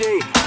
DJ.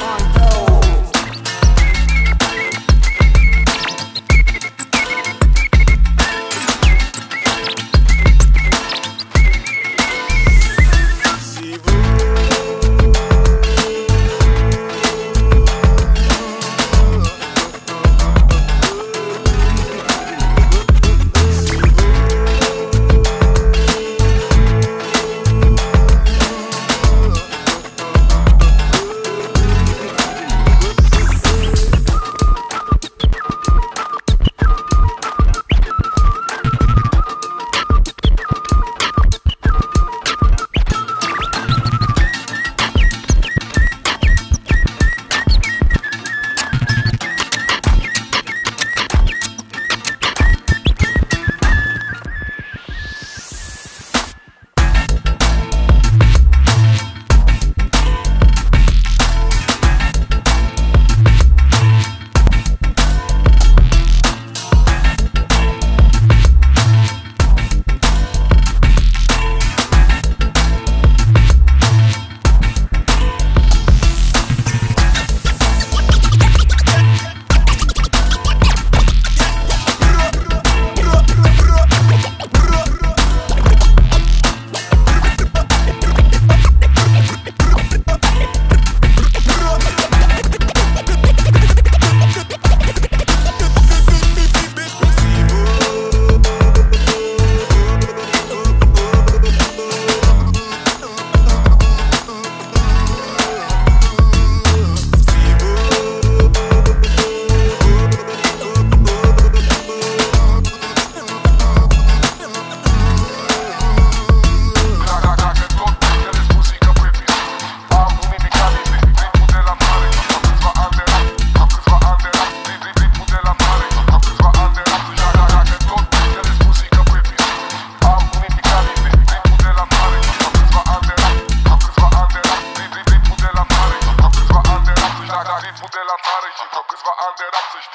Suka, bywa, ale rap coś.